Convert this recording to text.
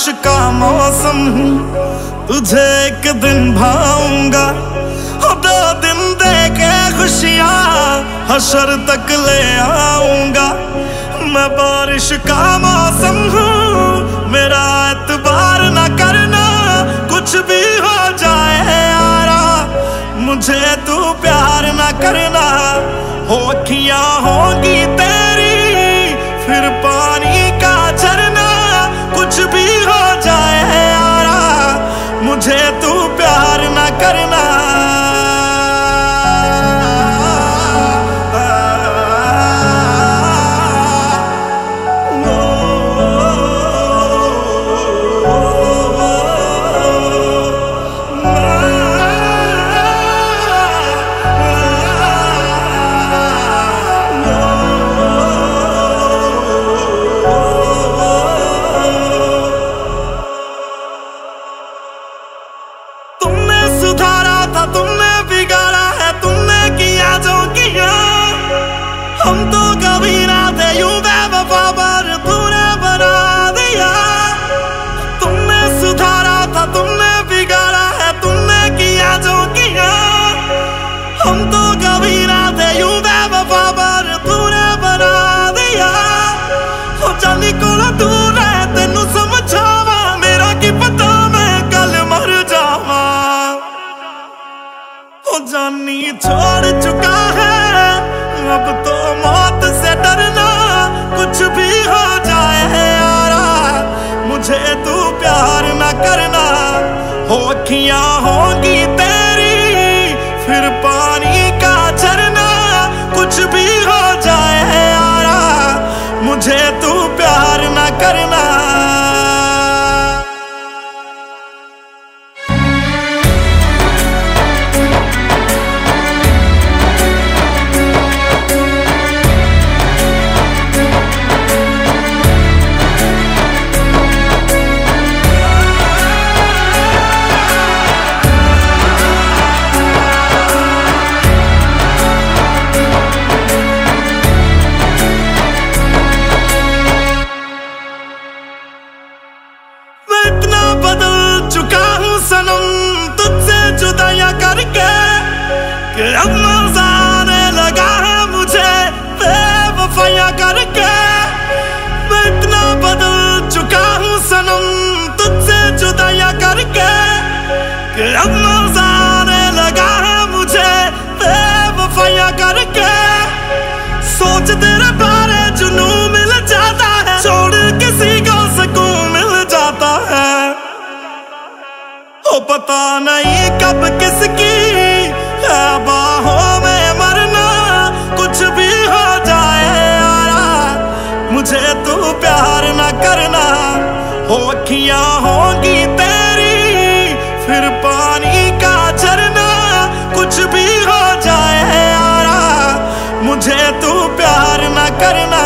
बारिश का मौसम तुझे एक दिन भाऊँगा। दो दिन दे के खुशियाँ, हशर तक ले आऊँगा। मैं बारिश का मौसम हूँ, मेरा एतबार ना करना, कुछ भी हो जाए यारा। मुझे तू प्यार ना करना, हो अखियाँ होगी हो जानी छोड़ चुका है। अब तो मौत से डरना कुछ भी हो जाए यारा। मुझे तू प्यार ना करना। हो अखियाँ होगी तेरी, फिर पानी पता नहीं कब किसकी है बाहों में मरना, कुछ भी हो जाए यारा मुझे तू प्यार ना करना, हो अखियाँ होगी तेरी, फिर पानी का झरना, कुछ भी हो जाए यारा मुझे तू प्यार ना करना।